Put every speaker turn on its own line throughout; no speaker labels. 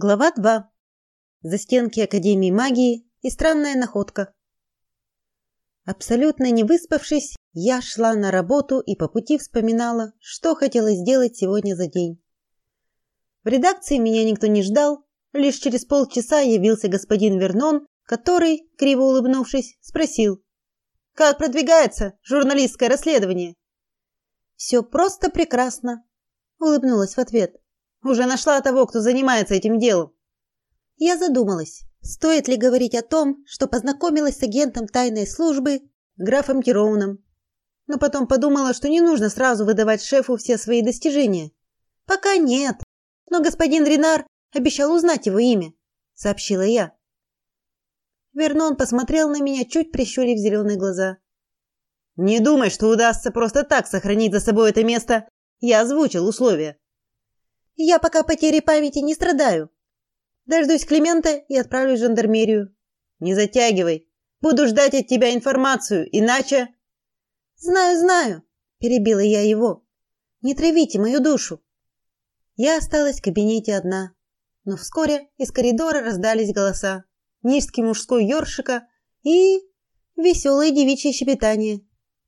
Глава 2. Застенки Академии магии и странная находка. Абсолютно не выспавшись, я шла на работу и по пути вспоминала, что хотела сделать сегодня за день. В редакции меня никто не ждал, лишь через полчаса явился господин Вернон, который, криво улыбнувшись, спросил: "Как продвигается журналистское расследование?" «Все просто прекрасно", улыбнулась в ответ. Уже нашла того, кто занимается этим делом. Я задумалась, стоит ли говорить о том, что познакомилась с агентом тайной службы, графом Тироуном. Но потом подумала, что не нужно сразу выдавать шефу все свои достижения. Пока нет. Но господин Ренар обещал узнать его имя, сообщила я. Вернон посмотрел на меня, чуть прищурив зеленые глаза. Не думай, что удастся просто так сохранить за собой это место. Я озвучил условия. Я пока потерей памяти не страдаю. Дождусь Климента и отправлюсь в жандармерию. Не затягивай. Буду ждать от тебя информацию, иначе Знаю, знаю, перебила я его. Не травите мою душу. Я осталась в кабинете одна, но вскоре из коридора раздались голоса. Низкий мужской ёршика и веселое девичье щебетание.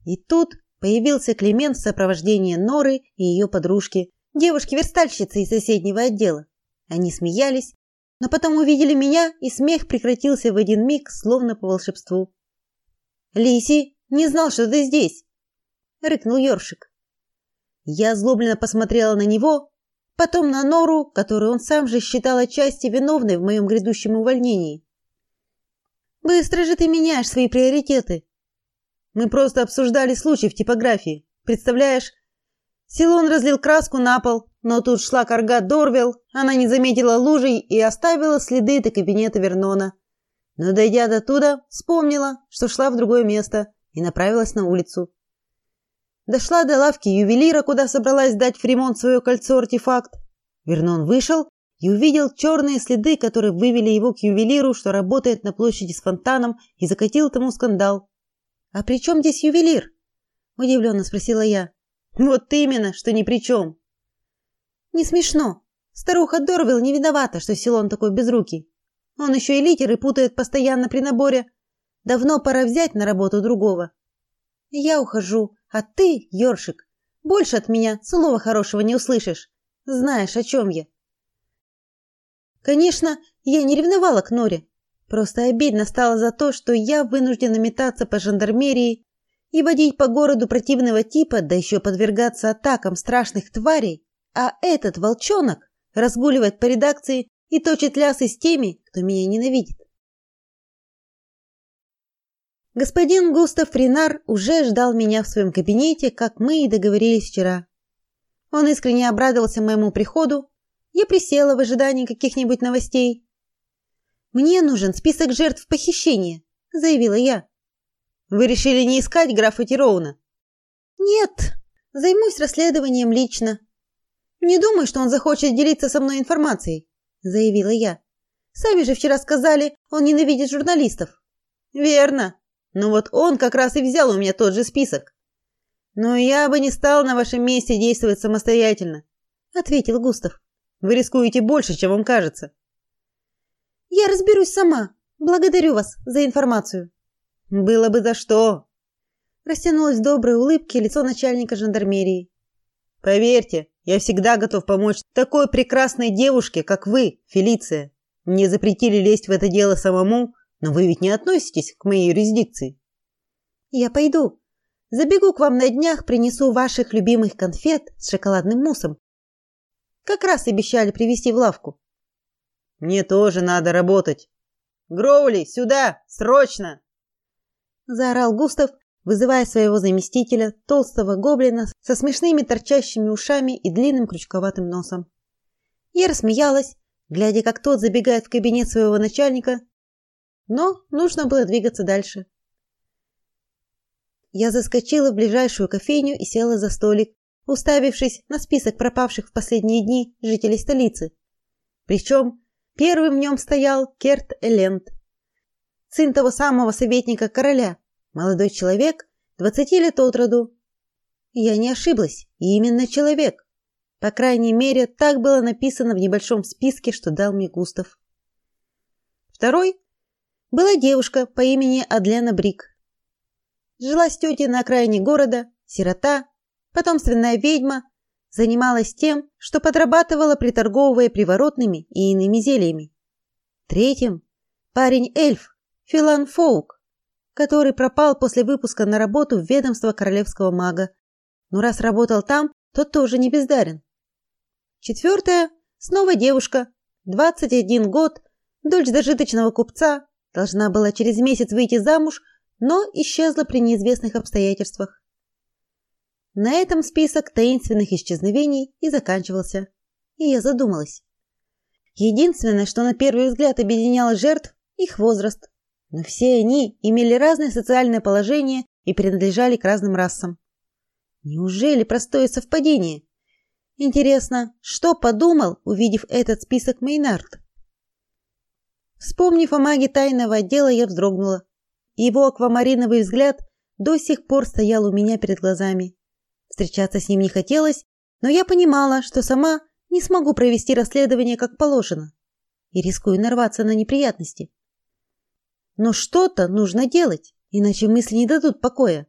И тут появился Климент в сопровождении Норы и ее подружки, девушки-верстальщицы из соседнего отдела. Они смеялись, но потом увидели меня, и смех прекратился в один миг, словно по волшебству. «Лиси, не знал, что ты здесь!» — рыкнул Ёршик. Я злобленно посмотрела на него, потом на Нору, которую он сам же считал отчасти виновной в моем грядущем увольнении. «Быстро же ты меняешь свои приоритеты!» «Мы просто обсуждали случай в типографии. Представляешь, Силон разлил краску на пол, но тут шла карга Дорвел, она не заметила лужи и оставила следы до кабинета Вернона. Но дойдя до туда, вспомнила, что шла в другое место и направилась на улицу. Дошла до лавки ювелира, куда собралась дать в ремонт свое кольцо-артефакт. Вернон вышел и увидел черные следы, которые вывели его к ювелиру, что работает на площади с фонтаном, и закатил тому скандал. «А при чем здесь ювелир?» – удивленно спросила я. Вот именно, что ни при чем. Не смешно. Старуха Дорвилл не виновата, что Силон такой безрукий. Он еще и литеры путает постоянно при наборе. Давно пора взять на работу другого. Я ухожу, а ты, Ёршик, больше от меня слова хорошего не услышишь. Знаешь, о чем я. Конечно, я не ревновала к Норе. Просто обидно стало за то, что я вынуждена метаться по жандармерии и водить по городу противного типа, да еще подвергаться атакам страшных тварей, а этот волчонок разгуливает по редакции и точит лясы с теми, кто меня ненавидит. Господин Густав Ренар уже ждал меня в своем кабинете, как мы и договорились вчера. Он искренне обрадовался моему приходу. Я присела в ожидании каких-нибудь новостей. Мне нужен список жертв похищения, заявила я. Вы решили не искать графа Тироуна? Нет, займусь расследованием лично. Не думаю, что он захочет делиться со мной информацией, заявила я. Сами же вчера сказали, он ненавидит журналистов. Верно. Но вот он как раз и взял у меня тот же список. Но я бы не стал на вашем месте действовать самостоятельно, ответил Густав. Вы рискуете больше, чем вам кажется. Я разберусь сама. Благодарю вас за информацию. Было бы за что. Растянулось в доброй улыбке лицо начальника жандармерии. Поверьте, я всегда готов помочь такой прекрасной девушке, как вы, Фелиция. Мне запретили лезть в это дело самому, но вы ведь не относитесь к моей юрисдикции. Я пойду. Забегу к вам на днях, принесу ваших любимых конфет с шоколадным муссом. Как раз обещали привезти в лавку. Мне тоже надо работать. Гроули, сюда, срочно заорал Густав, вызывая своего заместителя, толстого гоблина со смешными торчащими ушами и длинным крючковатым носом. Я рассмеялась, глядя, как тот забегает в кабинет своего начальника, но нужно было двигаться дальше. Я заскочила в ближайшую кофейню и села за столик, уставившись на список пропавших в последние дни жителей столицы. Причем первым в нем стоял Керт Элент, сын того самого советника короля, молодой человек, двадцати лет от роду. Я не ошиблась, именно человек. По крайней мере, так было написано в небольшом списке, что дал мне Густав. Второй была девушка по имени Адлена Брик. Жила с тетей на окраине города, сирота, потомственная ведьма, занималась тем, что подрабатывала, приторговывая приворотными и иными зельями. Третьим парень-эльф Филан Фоук, который пропал после выпуска на работу в ведомство королевского мага. Но раз работал там, то тоже не бездарен. Четвертая снова девушка, 21 год, дочь зажиточного купца, должна была через месяц выйти замуж, но исчезла при неизвестных обстоятельствах. На этом список таинственных исчезновений и заканчивался. И я задумалась. Единственное, что на первый взгляд объединяло жертв их возраст. Но все они имели разное социальное положение и принадлежали к разным расам. Неужели простое совпадение? Интересно, что подумал, увидев этот список Мейнард? Вспомнив о маге тайного отдела, я вздрогнула. Его аквамариновый взгляд до сих пор стоял у меня перед глазами. Встречаться с ним не хотелось, но я понимала, что сама не смогу провести расследование как положено и рискую нарваться на неприятности. Но что-то нужно делать, иначе мысли не дадут покоя.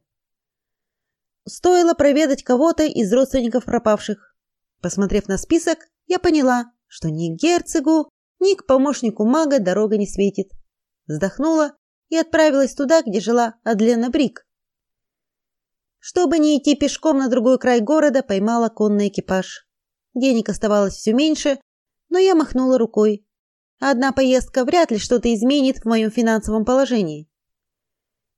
Стоило проведать кого-то из родственников пропавших. Посмотрев на список, я поняла, что ни к герцогу, ни к помощнику мага дорога не светит. Вздохнула и отправилась туда, где жила Адлена Брик. Чтобы не идти пешком на другой край города, поймала конный экипаж. Денег оставалось все меньше, но я махнула рукой. Одна поездка вряд ли что-то изменит в моем финансовом положении.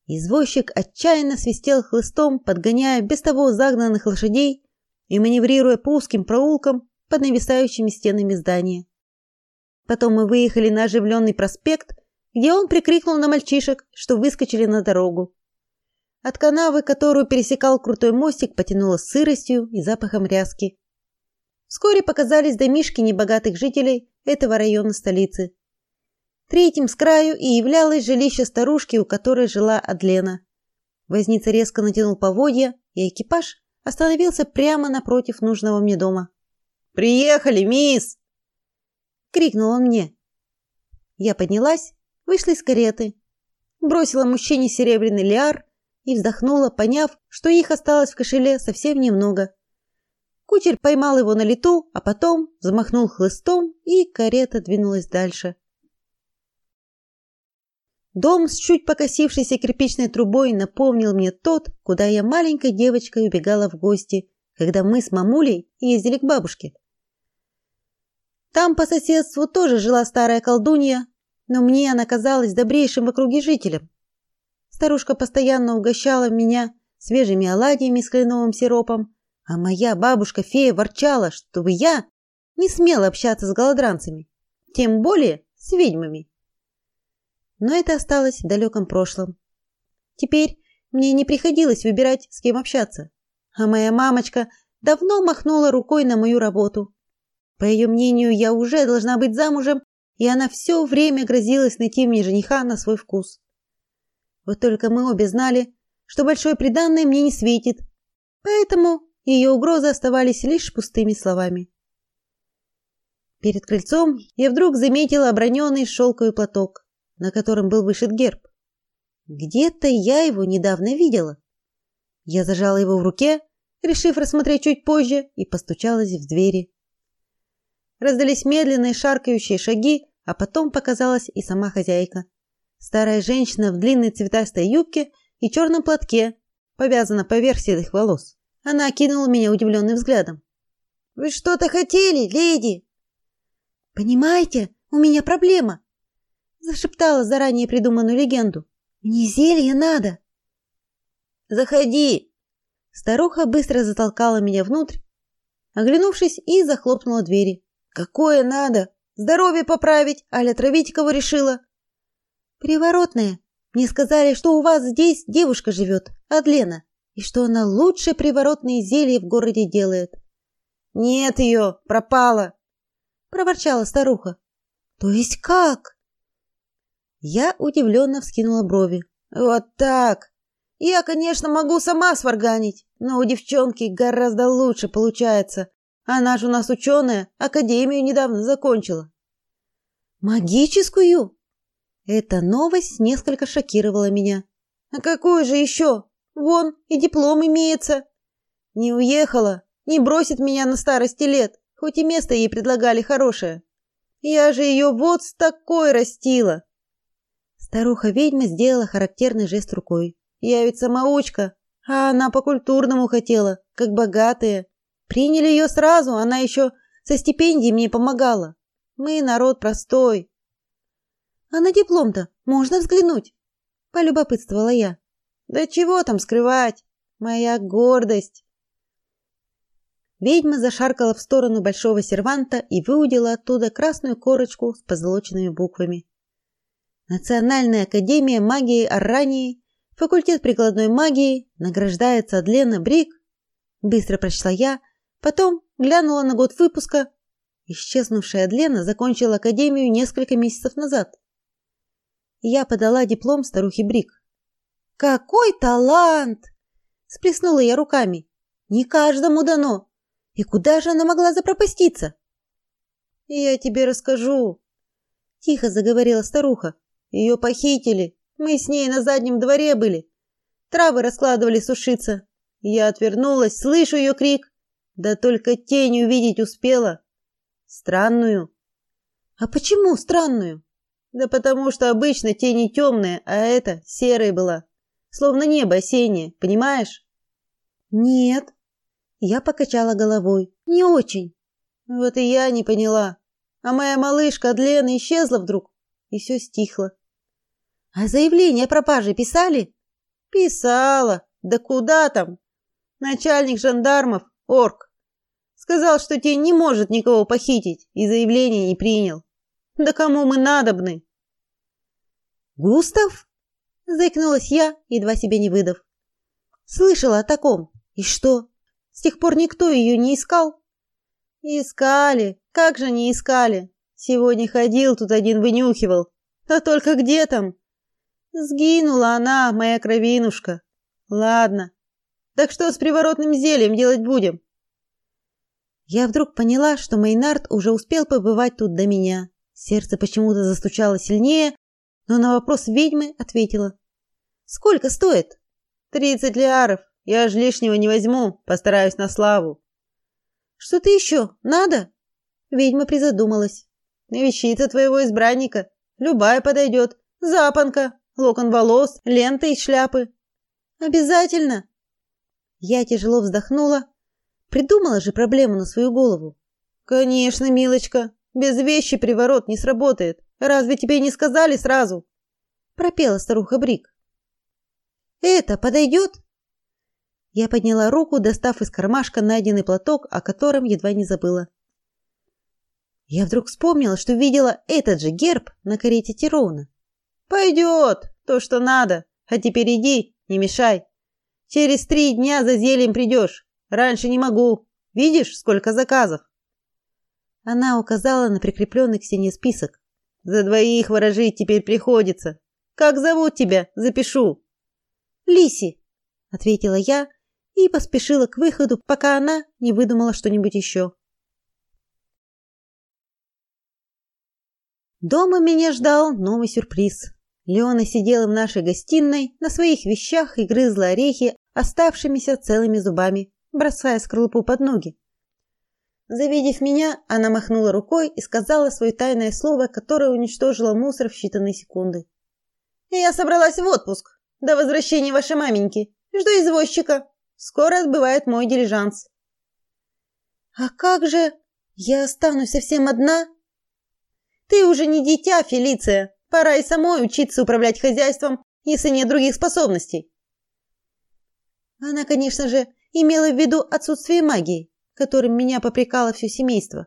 Извозчик отчаянно свистел хлыстом, подгоняя без того загнанных лошадей и маневрируя по узким проулкам под нависающими стенами здания. Потом мы выехали на оживленный проспект, где он прикрикнул на мальчишек, что выскочили на дорогу. От канавы, которую пересекал крутой мостик, потянуло сыростью и запахом ряски. Вскоре показались домишки небогатых жителей этого района столицы. Третьим с краю и являлось жилище старушки, у которой жила Адлена. Возница резко натянул поводья, и экипаж остановился прямо напротив нужного мне дома. «Приехали, мисс!» — крикнул он мне. Я поднялась, вышла из кареты, бросила мужчине серебряный лиар и вздохнула, поняв, что их осталось в кошеле совсем немного. Кучер поймал его на лету, а потом взмахнул хлыстом, и карета двинулась дальше. Дом с чуть покосившейся кирпичной трубой напомнил мне тот, куда я маленькой девочкой убегала в гости, когда мы с мамулей ездили к бабушке. Там по соседству тоже жила старая колдунья, но мне она казалась добрейшим в округе жителем. Старушка постоянно угощала меня свежими оладьями с кленовым сиропом, а моя бабушка-фея ворчала, чтобы я не смела общаться с голодранцами, тем более с ведьмами. Но это осталось в далеком прошлом. Теперь мне не приходилось выбирать, с кем общаться. А моя мамочка давно махнула рукой на мою работу. По ее мнению, я уже должна быть замужем, и она все время грозилась найти мне жениха на свой вкус. Вот только мы обе знали, что большое приданное мне не светит. Поэтому ее угрозы оставались лишь пустыми словами. Перед крыльцом я вдруг заметила оброненный шелковый платок, на котором был вышит герб. Где-то я его недавно видела. Я зажала его в руке, решив рассмотреть чуть позже, и постучалась в двери. Раздались медленные шаркающие шаги, а потом показалась и сама хозяйка. Старая женщина в длинной цветастой юбке и черном платке, повязана поверх седых волос. Она окинула меня удивленным взглядом. Вы что-то хотели, леди? Понимаете, у меня проблема, зашептала заранее придуманную легенду. Мне зелье надо. Заходи. Старуха быстро затолкала меня внутрь, оглянувшись и захлопнула двери. Какое надо? Здоровье поправить, аля травить кого решила? Приворотное. Мне сказали, что у вас здесь девушка живет, Адлена и что она лучшие приворотные зелья в городе делает. Нет ее, пропала, проворчала старуха. То есть как? Я удивленно вскинула брови. Вот так. Я, конечно, могу сама сварганить, но у девчонки гораздо лучше получается. Она же у нас ученая, академию недавно закончила. Магическую? Эта новость несколько шокировала меня. А какую же еще? Вон, и диплом имеется. Не уехала, не бросит меня на старости лет, хоть и место ей предлагали хорошее. Я же ее вот с такой растила. Старуха-ведьма сделала характерный жест рукой. Я ведь самоучка, а она по-культурному хотела, как богатые. Приняли ее сразу, она еще со стипендией мне помогала. Мы народ простой. А на диплом-то можно взглянуть? Полюбопытствовала я. Да чего там скрывать? Моя гордость. Ведьма зашаркала в сторону большого серванта и выудила оттуда красную корочку с позолоченными буквами. Национальная академия магии Аррании, факультет прикладной магии, награждается Адлена Брик. Быстро прочла я, потом глянула на год выпуска. Исчезнувшая Адлена закончила академию несколько месяцев назад. Я подала диплом старухе Брик. Какой талант! Сплеснула я руками. Не каждому дано. И куда же она могла запропаститься? Я тебе расскажу, тихо заговорила старуха. Ее похитили. Мы с ней на заднем дворе были. Травы раскладывали сушиться. Я отвернулась, слышу ее крик. Да только тень увидеть успела. Странную. А почему странную? Да потому что обычно тени темные, а эта серая была. Словно небо осеннее, понимаешь? Нет. Я покачала головой. Не очень. Вот и я не поняла. А моя малышка от Лены исчезла вдруг, и все стихло. А заявление о пропаже писали? Писала. Да куда там? Начальник жандармов, орк, сказал, что тень не может никого похитить, и заявление не принял. Да кому мы надобны? Густав? Заикнулась я, едва себе не выдав. Слышала о таком. И что? С тех пор никто ее не искал? Искали. Как же не искали? Сегодня ходил тут один вынюхивал. Да только где там? Сгинула она, моя кровинушка. Ладно. Так что с приворотным зельем делать будем? Я вдруг поняла, что Мейнард уже успел побывать тут до меня. Сердце почему-то застучало сильнее, но на вопрос ведьмы ответила: "Сколько стоит?" «Тридцать лиаров. Я ж лишнего не возьму, постараюсь на славу". "Что-то еще надо?" Ведьма призадумалась. "Вещица твоего избранника, любая подойдет. Запонка, локон волос, лента и шляпы. Обязательно. Я тяжело вздохнула. Придумала же проблему на свою голову. Конечно, милочка, без вещи приворот не сработает. Разве тебе не сказали сразу? пропела старуха Брик. Это подойдет?» Я подняла руку, достав из кармашка найденный платок, о котором едва не забыла. Я вдруг вспомнила, что видела этот же герб на карете Тирона. Пойдет, то, что надо. А теперь иди, не мешай. Через три дня за зельем придешь. Раньше не могу. Видишь, сколько заказов? Она указала на прикрепленный к стене список. За двоих ворожить теперь приходится. Как зовут тебя? Запишу. Лиси, ответила я и поспешила к выходу, пока она не выдумала что-нибудь еще. Дома меня ждал новый сюрприз. Леона сидела в нашей гостиной на своих вещах и грызла орехи оставшимися целыми зубами, бросая скорлупу под ноги. Завидев меня, она махнула рукой и сказала свое тайное слово, которое уничтожило мусор в считанные секунды. «Я собралась в отпуск. До возвращения вашей маменьки. Жду извозчика. Скоро отбывает мой дилижанс». «А как же? Я останусь совсем одна?» «Ты уже не дитя, Фелиция. Пора и самой учиться управлять хозяйством, если нет других способностей. Она, конечно же, имела в виду отсутствие магии, которым меня попрекало все семейство.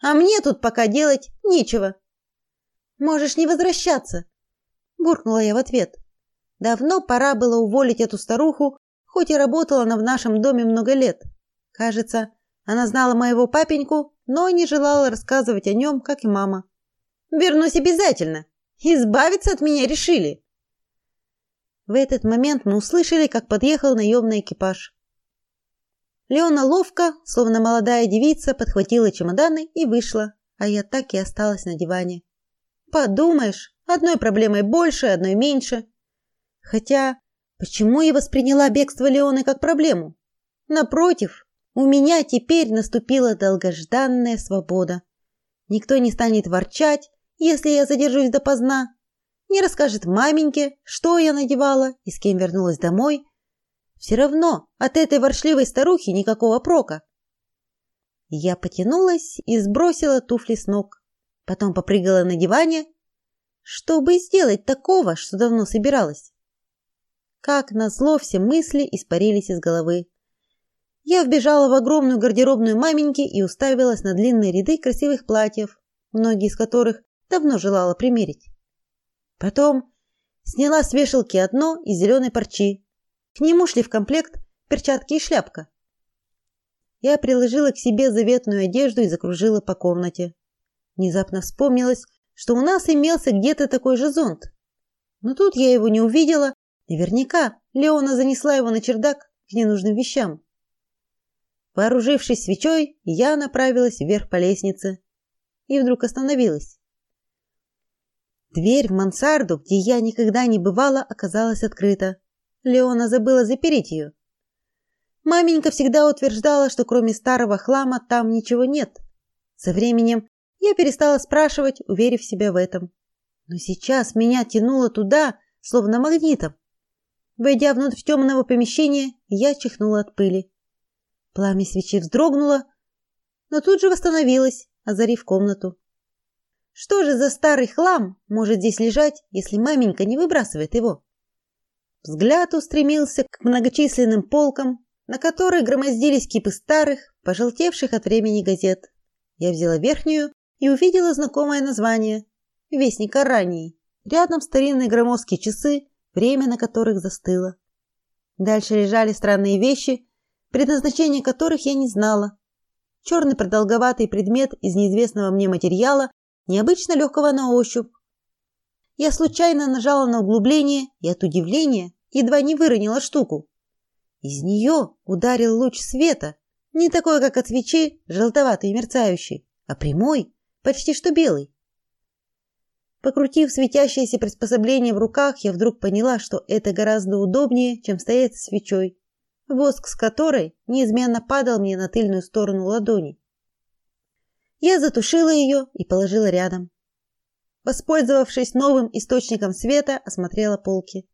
А мне тут пока делать нечего. Можешь не возвращаться, буркнула я в ответ. Давно пора было уволить эту старуху, хоть и работала она в нашем доме много лет. Кажется, она знала моего папеньку, но не желала рассказывать о нем, как и мама. Вернусь обязательно, Избавиться от меня решили. В этот момент мы услышали, как подъехал наемный экипаж. Леона ловко, словно молодая девица, подхватила чемоданы и вышла, а я так и осталась на диване. Подумаешь, одной проблемой больше, одной меньше. Хотя, почему я восприняла бегство Леоны как проблему? Напротив, у меня теперь наступила долгожданная свобода. Никто не станет ворчать, если я задержусь допоздна, не расскажет маменьке, что я надевала и с кем вернулась домой, все равно от этой воршливой старухи никакого прока. Я потянулась и сбросила туфли с ног. Потом попрыгала на диване, чтобы сделать такого, что давно собиралась. Как назло все мысли испарились из головы. Я вбежала в огромную гардеробную маменьки и уставилась на длинные ряды красивых платьев, многие из которых давно желала примерить. Потом сняла с вешалки одно из зеленой парчи, к нему шли в комплект перчатки и шляпка. Я приложила к себе заветную одежду и закружила по комнате. Внезапно вспомнилось, что у нас имелся где-то такой же зонт. Но тут я его не увидела. Наверняка Леона занесла его на чердак к ненужным вещам. Вооружившись свечой, я направилась вверх по лестнице и вдруг остановилась. Дверь в мансарду, где я никогда не бывала, оказалась открыта. Леона забыла запереть ее. Маменька всегда утверждала, что кроме старого хлама там ничего нет. Со временем я перестала спрашивать, уверив себя в этом. Но сейчас меня тянуло туда, словно магнитом. Войдя внутрь темного помещения, я чихнула от пыли. Пламя свечи вздрогнуло, но тут же восстановилось, озарив комнату. Что же за старый хлам может здесь лежать, если маменька не выбрасывает его? Взгляд устремился к многочисленным полкам, на которых громоздились кипы старых, пожелтевших от времени газет. Я взяла верхнюю и увидела знакомое название Вестник ранний. Рядом старинные громоздкие часы, время на которых застыло. Дальше лежали странные вещи, предназначение которых я не знала. Черный продолговатый предмет из неизвестного мне материала, необычно легкого на ощупь, я случайно нажала на углубление и от удивления едва не выронила штуку. Из нее ударил луч света, не такой, как от свечи, желтоватый и мерцающий, а прямой, почти что белый. Покрутив светящееся приспособление в руках, я вдруг поняла, что это гораздо удобнее, чем стоять со свечой, воск с которой неизменно падал мне на тыльную сторону ладони. Я затушила ее и положила рядом. Воспользовавшись новым источником света, осмотрела полки.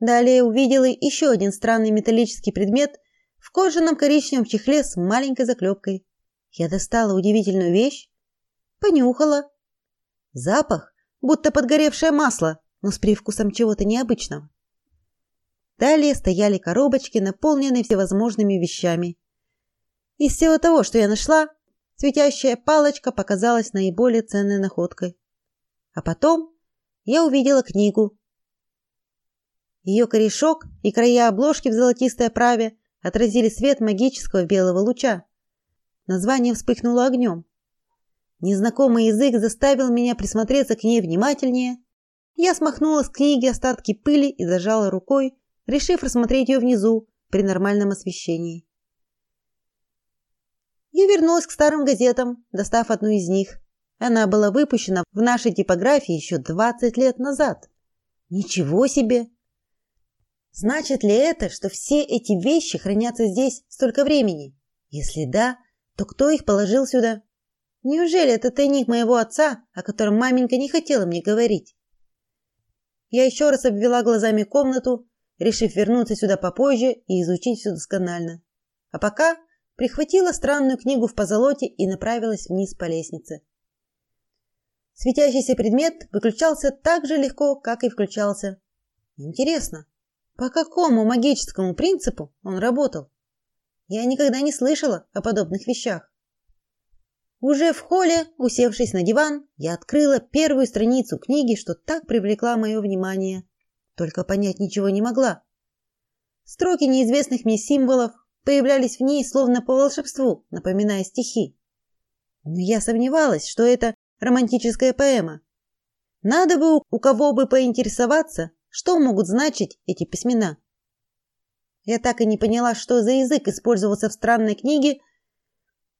Далее увидела еще один странный металлический предмет в кожаном коричневом чехле с маленькой заклепкой. Я достала удивительную вещь, понюхала. Запах, будто подгоревшее масло, но с привкусом чего-то необычного. Далее стояли коробочки, наполненные всевозможными вещами. Из всего того, что я нашла, светящая палочка показалась наиболее ценной находкой. А потом я увидела книгу. Ее корешок и края обложки в золотистой оправе отразили свет магического белого луча. Название вспыхнуло огнем. Незнакомый язык заставил меня присмотреться к ней внимательнее. Я смахнула с книги остатки пыли и зажала рукой, решив рассмотреть ее внизу при нормальном освещении. Я вернулась к старым газетам, достав одну из них. Она была выпущена в нашей типографии еще 20 лет назад. Ничего себе! Значит ли это, что все эти вещи хранятся здесь столько времени? Если да, то кто их положил сюда? Неужели это тайник моего отца, о котором маменька не хотела мне говорить? Я еще раз обвела глазами комнату, решив вернуться сюда попозже и изучить все досконально. А пока прихватила странную книгу в позолоте и направилась вниз по лестнице. Светящийся предмет выключался так же легко, как и включался. Интересно, по какому магическому принципу он работал? Я никогда не слышала о подобных вещах. Уже в холле, усевшись на диван, я открыла первую страницу книги, что так привлекла мое внимание. Только понять ничего не могла. Строки неизвестных мне символов появлялись в ней словно по волшебству, напоминая стихи. Но я сомневалась, что это романтическая поэма. Надо бы у кого бы поинтересоваться, что могут значить эти письмена. Я так и не поняла, что за язык использовался в странной книге,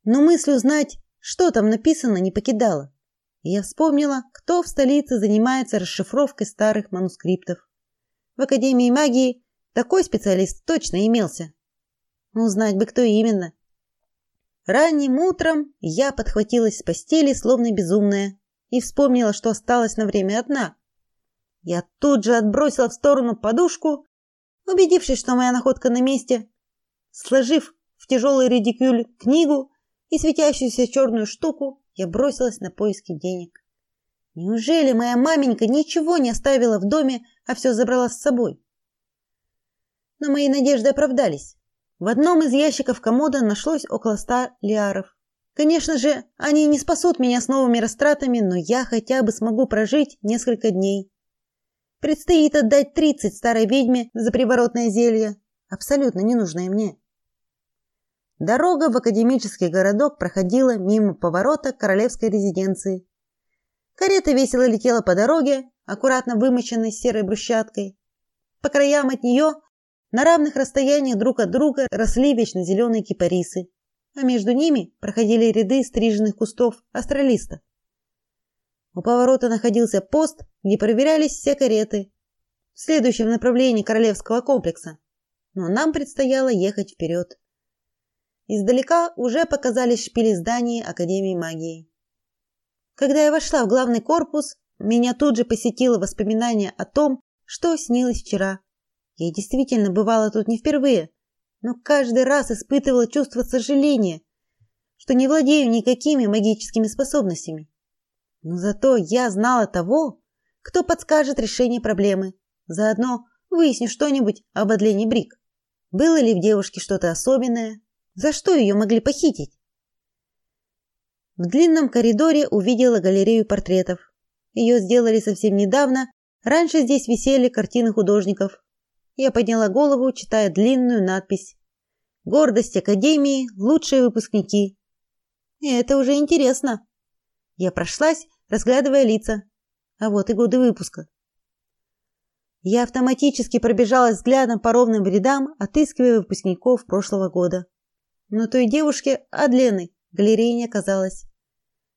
но мысль узнать, что там написано, не покидала. И я вспомнила, кто в столице занимается расшифровкой старых манускриптов. В Академии магии такой специалист точно имелся. Узнать бы, кто именно. Ранним утром я подхватилась с постели, словно безумная, и вспомнила, что осталась на время одна. Я тут же отбросила в сторону подушку, убедившись, что моя находка на месте, сложив в тяжелый редикюль книгу и светящуюся черную штуку, я бросилась на поиски денег. Неужели моя маменька ничего не оставила в доме, а все забрала с собой? Но мои надежды оправдались. В одном из ящиков комода нашлось около ста лиаров. Конечно же, они не спасут меня с новыми растратами, но я хотя бы смогу прожить несколько дней. Предстоит отдать тридцать старой ведьме за приворотное зелье, абсолютно ненужное мне. Дорога в академический городок проходила мимо поворота королевской резиденции. Карета весело летела по дороге, аккуратно вымощенной серой брусчаткой. По краям от нее на равных расстояниях друг от друга росли вечно зеленые кипарисы, а между ними проходили ряды стриженных кустов астролиста. У поворота находился пост, где проверялись все кареты, следующие в направлении королевского комплекса. Но нам предстояло ехать вперед. Издалека уже показались шпили зданий Академии магии. Когда я вошла в главный корпус, меня тут же посетило воспоминание о том, что снилось вчера. Я действительно бывала тут не впервые, но каждый раз испытывала чувство сожаления, что не владею никакими магическими способностями. Но зато я знала того, кто подскажет решение проблемы. Заодно выясню что-нибудь об Адлене Брик. Было ли в девушке что-то особенное? За что ее могли похитить? В длинном коридоре увидела галерею портретов. Ее сделали совсем недавно. Раньше здесь висели картины художников, я подняла голову, читая длинную надпись. Гордость академии, лучшие выпускники. Это уже интересно. Я прошлась, разглядывая лица. А вот и годы выпуска. Я автоматически пробежалась взглядом по ровным рядам, отыскивая выпускников прошлого года. Но той девушке, Адлены, галереи не оказалось.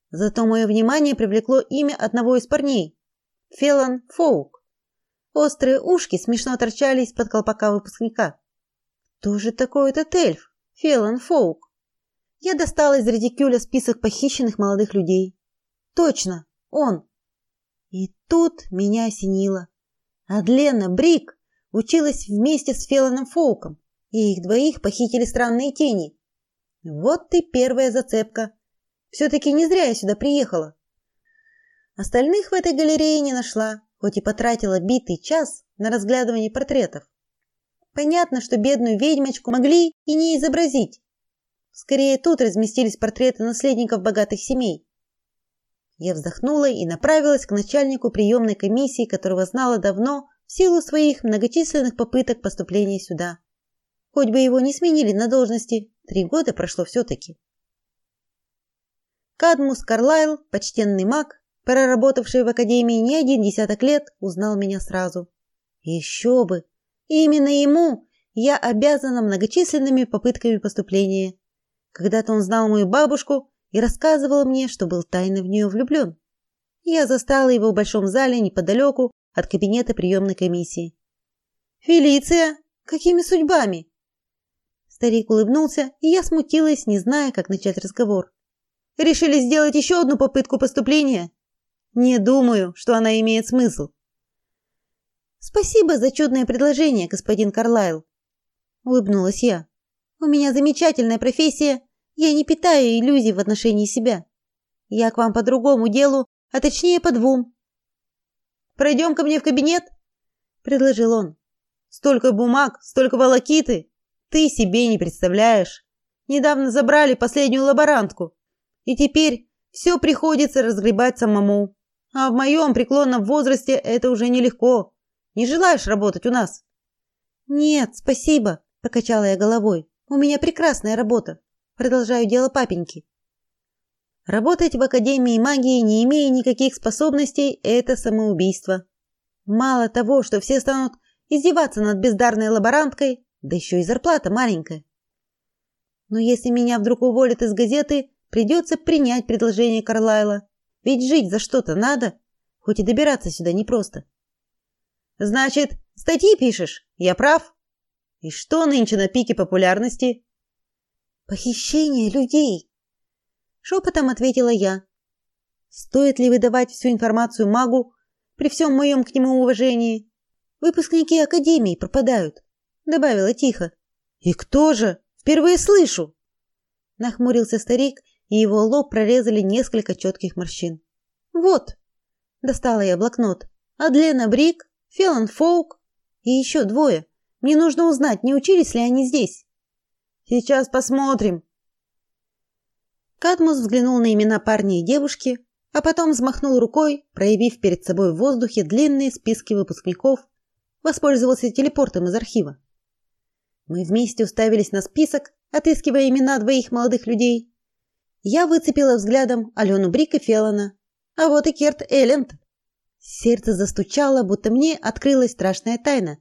Зато мое внимание привлекло имя одного из парней Фелан Фоук. Острые ушки смешно торчали из-под колпака выпускника. Кто же такой этот эльф? Фелан Фоук. Я достала из редикюля список похищенных молодых людей. Точно, он. И тут меня осенило. Адлена Брик училась вместе с Феланом Фоуком, и их двоих похитили странные тени. Вот ты первая зацепка. Все-таки не зря я сюда приехала. Остальных в этой галерее не нашла, хоть и потратила битый час на разглядывание портретов. Понятно, что бедную ведьмочку могли и не изобразить. Скорее тут разместились портреты наследников богатых семей. Я вздохнула и направилась к начальнику приемной комиссии, которого знала давно в силу своих многочисленных попыток поступления сюда. Хоть бы его не сменили на должности, три года прошло все-таки. Кадмус Карлайл, почтенный маг, проработавший в академии не один десяток лет, узнал меня сразу. Еще бы! Именно ему я обязана многочисленными попытками поступления. Когда-то он знал мою бабушку и рассказывал мне, что был тайно в нее влюблен. Я застала его в большом зале неподалеку от кабинета приемной комиссии. «Фелиция, какими судьбами?» Старик улыбнулся, и я смутилась, не зная, как начать разговор. «Решили сделать еще одну попытку поступления?» Не думаю, что она имеет смысл. Спасибо за чудное предложение, господин Карлайл, улыбнулась я. У меня замечательная профессия, я не питаю иллюзий в отношении себя. Я к вам по другому делу, а точнее по двум. пройдем ко мне в кабинет, предложил он. Столько бумаг, столько волокиты, ты себе не представляешь. Недавно забрали последнюю лаборантку, и теперь все приходится разгребать самому. А в моем преклонном возрасте это уже нелегко. Не желаешь работать у нас? Нет, спасибо, покачала я головой. У меня прекрасная работа. Продолжаю дело папеньки. Работать в Академии магии, не имея никаких способностей это самоубийство. Мало того, что все станут издеваться над бездарной лаборанткой, да еще и зарплата маленькая. Но если меня вдруг уволят из газеты, придется принять предложение Карлайла. Ведь жить за что-то надо, хоть и добираться сюда непросто. Значит, статьи пишешь? Я прав? И что нынче на пике популярности? Похищение людей. Шепотом ответила я. Стоит ли выдавать всю информацию магу при всем моем к нему уважении? Выпускники академии пропадают, добавила тихо. И кто же? Впервые слышу. Нахмурился старик, и его лоб прорезали несколько четких морщин. Вот. Достала я блокнот. Адлена Брик, Фелан Фоук и еще двое. Мне нужно узнать, не учились ли они здесь. Сейчас посмотрим. Кадмус взглянул на имена парня и девушки, а потом взмахнул рукой, проявив перед собой в воздухе длинные списки выпускников, воспользовался телепортом из архива. Мы вместе уставились на список, отыскивая имена двоих молодых людей. Я выцепила взглядом Алену Брик и Феллона, а вот и Керт Элленд. Сердце застучало, будто мне открылась страшная тайна.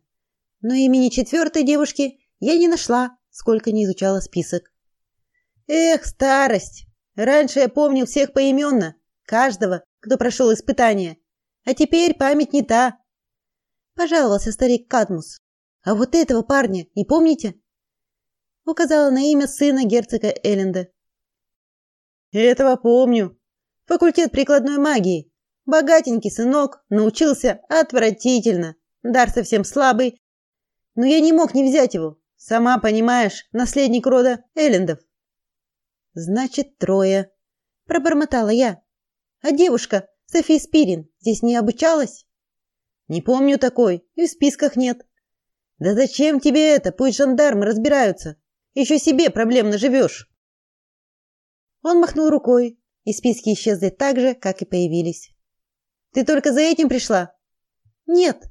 Но имени четвертой девушки я не нашла, сколько не изучала список. Эх, старость! Раньше я помнил всех поименно, каждого, кто прошел испытание. А теперь память не та. Пожаловался старик Кадмус. А вот этого парня не помните? Указала на имя сына герцога Элленда. Этого помню. Факультет прикладной магии. Богатенький сынок, научился отвратительно. Дар совсем слабый. Но я не мог не взять его. Сама понимаешь, наследник рода Эллендов. Значит, трое, пробормотала я. А девушка София Спирин здесь не обучалась? Не помню такой, и в списках нет. Да зачем тебе это? Пусть жандармы разбираются. Еще себе проблем наживешь. Он махнул рукой, и списки исчезли так же, как и появились. Ты только за этим пришла? Нет.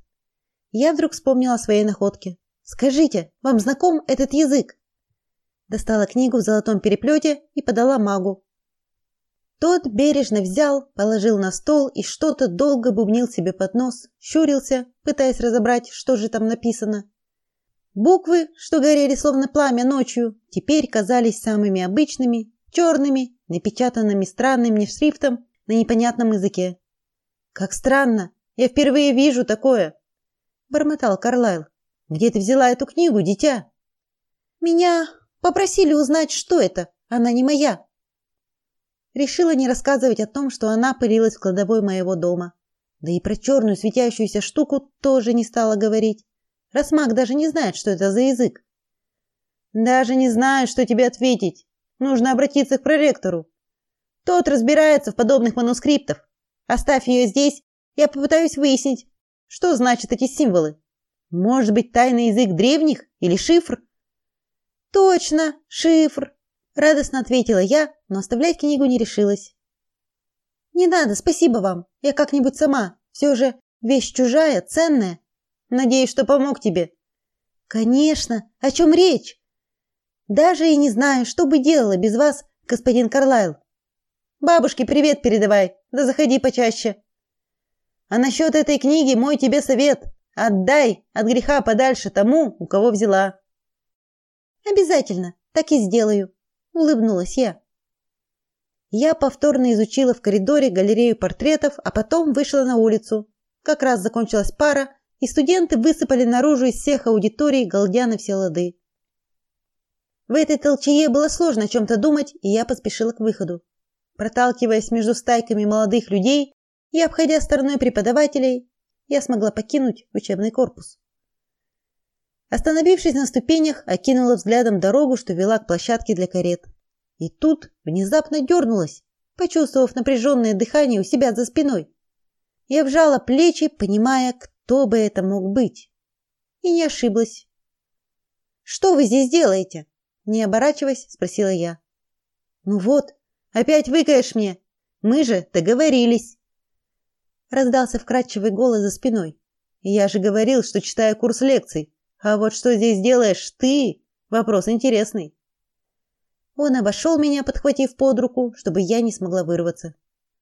Я вдруг вспомнила о своей находке. Скажите, вам знаком этот язык? Достала книгу в золотом переплете и подала магу. Тот бережно взял, положил на стол и что-то долго бубнил себе под нос, щурился, пытаясь разобрать, что же там написано. Буквы, что горели словно пламя ночью, теперь казались самыми обычными, черными, напечатанными странным мне шрифтом на непонятном языке. Как странно, я впервые вижу такое, бормотал Карлайл. Где ты взяла эту книгу, дитя? Меня попросили узнать, что это. Она не моя. Решила не рассказывать о том, что она пылилась в кладовой моего дома. Да и про черную светящуюся штуку тоже не стала говорить. Расмак даже не знает, что это за язык. Даже не знаю, что тебе ответить. Нужно обратиться к проректору. Тот разбирается в подобных манускриптах. Оставь ее здесь, я попытаюсь выяснить, что значат эти символы. Может быть, тайный язык древних или шифр? Точно, шифр, радостно ответила я, но оставлять книгу не решилась. Не надо, спасибо вам. Я как-нибудь сама. Все же вещь чужая, ценная. Надеюсь, что помог тебе. Конечно. О чем речь? Даже и не знаю, что бы делала без вас, господин Карлайл. Бабушке привет передавай. Да заходи почаще. А насчет этой книги мой тебе совет. Отдай от греха подальше тому, у кого взяла. Обязательно, так и сделаю, улыбнулась я. Я повторно изучила в коридоре галерею портретов, а потом вышла на улицу. Как раз закончилась пара, и студенты высыпали наружу из всех аудиторий, галдя на все лады. В этой толчее было сложно о чем то думать, и я поспешила к выходу. Проталкиваясь между стайками молодых людей и обходя стороной преподавателей, я смогла покинуть учебный корпус. Остановившись на ступенях, окинула взглядом дорогу, что вела к площадке для карет. И тут внезапно дернулась, почувствовав напряженное дыхание у себя за спиной. Я вжала плечи, понимая, кто бы это мог быть. И не ошиблась. «Что вы здесь делаете?» Не оборачиваясь, спросила я. «Ну вот, опять выкаешь мне. Мы же договорились» раздался вкрадчивый голос за спиной. Я же говорил, что читаю курс лекций. А вот что здесь делаешь ты? Вопрос интересный. Он обошел меня, подхватив под руку, чтобы я не смогла вырваться.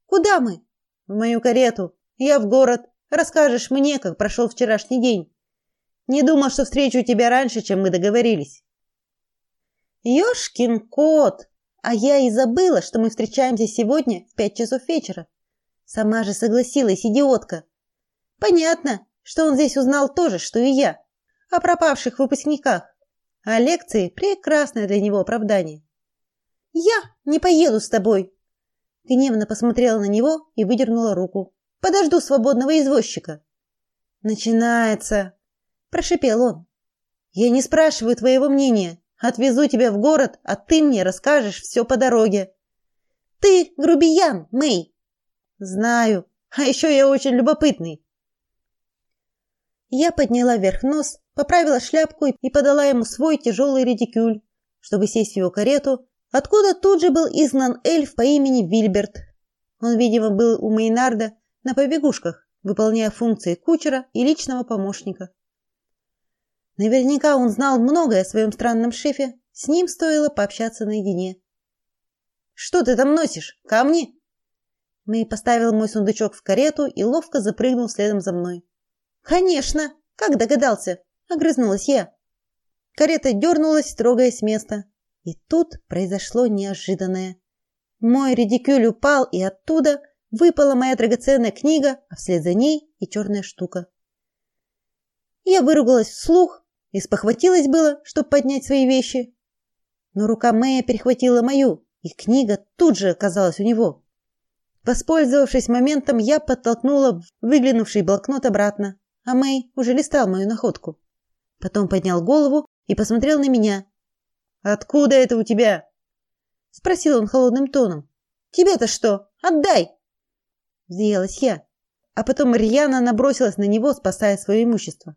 Куда мы? В мою карету. Я в город. Расскажешь мне, как прошел вчерашний день. Не думал, что встречу тебя раньше, чем мы договорились. Ёшкин кот, а я и забыла, что мы встречаемся сегодня в пять часов вечера. Сама же согласилась, идиотка. Понятно, что он здесь узнал то же, что и я, о пропавших выпускниках. А лекции прекрасное для него оправдание. Я не поеду с тобой. Гневно посмотрела на него и выдернула руку. Подожду свободного извозчика. Начинается, прошипел он. Я не спрашиваю твоего мнения. Отвезу тебя в город, а ты мне расскажешь все по дороге. Ты грубиян, Мэй. Знаю. А еще я очень любопытный. Я подняла вверх нос, поправила шляпку и подала ему свой тяжелый редикюль, чтобы сесть в его карету, откуда тут же был изгнан эльф по имени Вильберт. Он, видимо, был у Мейнарда на побегушках, выполняя функции кучера и личного помощника. Наверняка он знал многое о своем странном шефе. С ним стоило пообщаться наедине. Что ты там носишь? Камни? Мэй поставил мой сундучок в карету и ловко запрыгнул следом за мной. Конечно, как догадался, огрызнулась я. Карета дернулась, трогаясь с места. И тут произошло неожиданное. Мой редикюль упал, и оттуда выпала моя драгоценная книга, а вслед за ней и черная штука. Я выругалась вслух, и спохватилась было, чтобы поднять свои вещи. Но рука Мэя перехватила мою, и книга тут же оказалась у него. Воспользовавшись моментом, я подтолкнула выглянувший блокнот обратно, а Мэй уже листал мою находку. Потом поднял голову и посмотрел на меня. «Откуда это у тебя?» Спросил он холодным тоном. «Тебе-то что? Отдай!» Взъелась я, а потом рьяно набросилась на него, спасая свое имущество.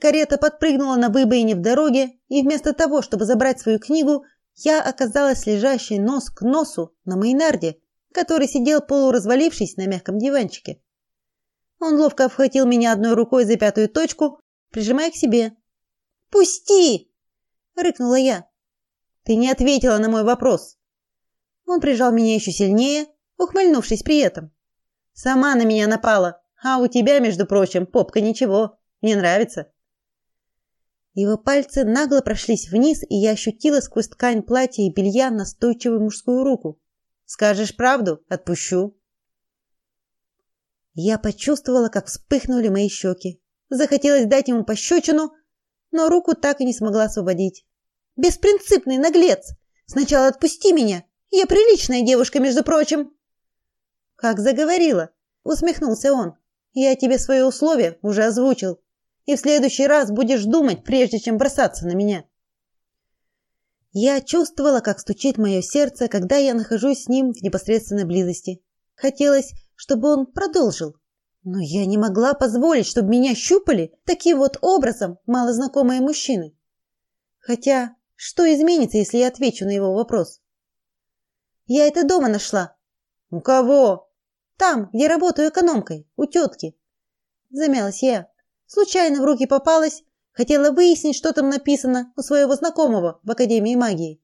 Карета подпрыгнула на выбоине в дороге, и вместо того, чтобы забрать свою книгу, я оказалась лежащей нос к носу на Мейнарде, который сидел полуразвалившись на мягком диванчике. Он ловко обхватил меня одной рукой за пятую точку, прижимая к себе. "Пусти!" рыкнула я. "Ты не ответила на мой вопрос". Он прижал меня еще сильнее, ухмыльнувшись при этом. "Сама на меня напала, а у тебя, между прочим, попка ничего. Мне нравится". Его пальцы нагло прошлись вниз, и я ощутила сквозь ткань платья и белья настойчивую мужскую руку. Скажешь правду отпущу. Я почувствовала, как вспыхнули мои щеки. Захотелось дать ему пощечину, но руку так и не смогла освободить. Беспринципный наглец. Сначала отпусти меня. Я приличная девушка, между прочим. Как заговорила, усмехнулся он. Я тебе свои условия уже озвучил и в следующий раз будешь думать, прежде чем бросаться на меня. Я чувствовала, как стучит мое сердце, когда я нахожусь с ним в непосредственной близости. Хотелось, чтобы он продолжил, но я не могла позволить, чтобы меня щупали таким вот образом малознакомые мужчины. Хотя, что изменится, если я отвечу на его вопрос? Я это дома нашла. У кого? Там, где работаю экономкой, у тетки. Замялась я. Случайно в руки попалась, хотела выяснить, что там написано у своего знакомого в Академии магии.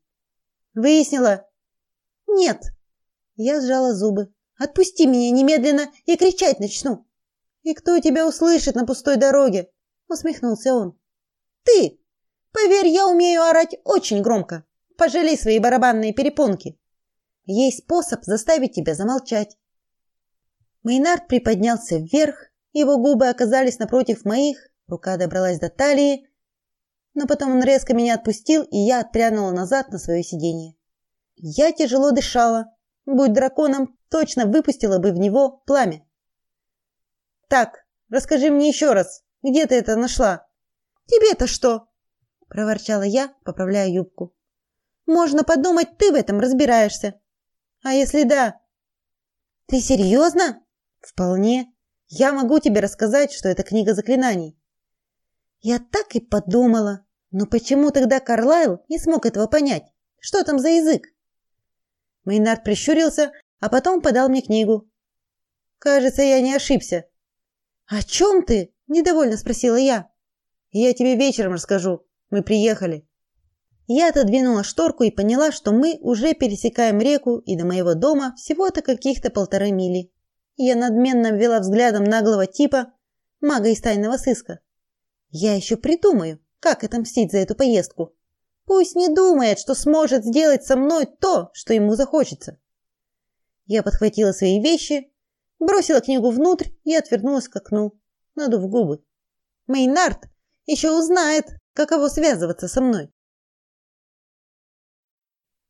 Выяснила? Нет. Я сжала зубы. Отпусти меня немедленно, я кричать начну. И кто тебя услышит на пустой дороге? усмехнулся он. Ты. Поверь, я умею орать очень громко. Пожалей свои барабанные перепонки. Есть способ заставить тебя замолчать. Мейнард приподнялся вверх, его губы оказались напротив моих, рука добралась до талии, но потом он резко меня отпустил, и я отпрянула назад на свое сиденье. Я тяжело дышала. Будь драконом, точно выпустила бы в него пламя. Так, расскажи мне еще раз, где ты это нашла? Тебе-то что? проворчала я, поправляя юбку. Можно подумать, ты в этом разбираешься. А если да? Ты серьезно? Вполне. Я могу тебе рассказать, что это книга заклинаний. Я так и подумала. Но почему тогда Карлайл не смог этого понять? Что там за язык? Мейнард прищурился, а потом подал мне книгу. Кажется, я не ошибся. О чем ты? недовольно спросила я. Я тебе вечером расскажу. Мы приехали. Я отодвинула шторку и поняла, что мы уже пересекаем реку, и до моего дома всего-то каких-то полторы мили. Я надменно ввела взглядом наглого типа, мага из тайного сыска. Я еще придумаю, как отомстить за эту поездку. Пусть не думает, что сможет сделать со мной то, что ему захочется. Я подхватила свои вещи, бросила книгу внутрь и отвернулась к окну, надув губы. Мейнард еще узнает, каково связываться со мной.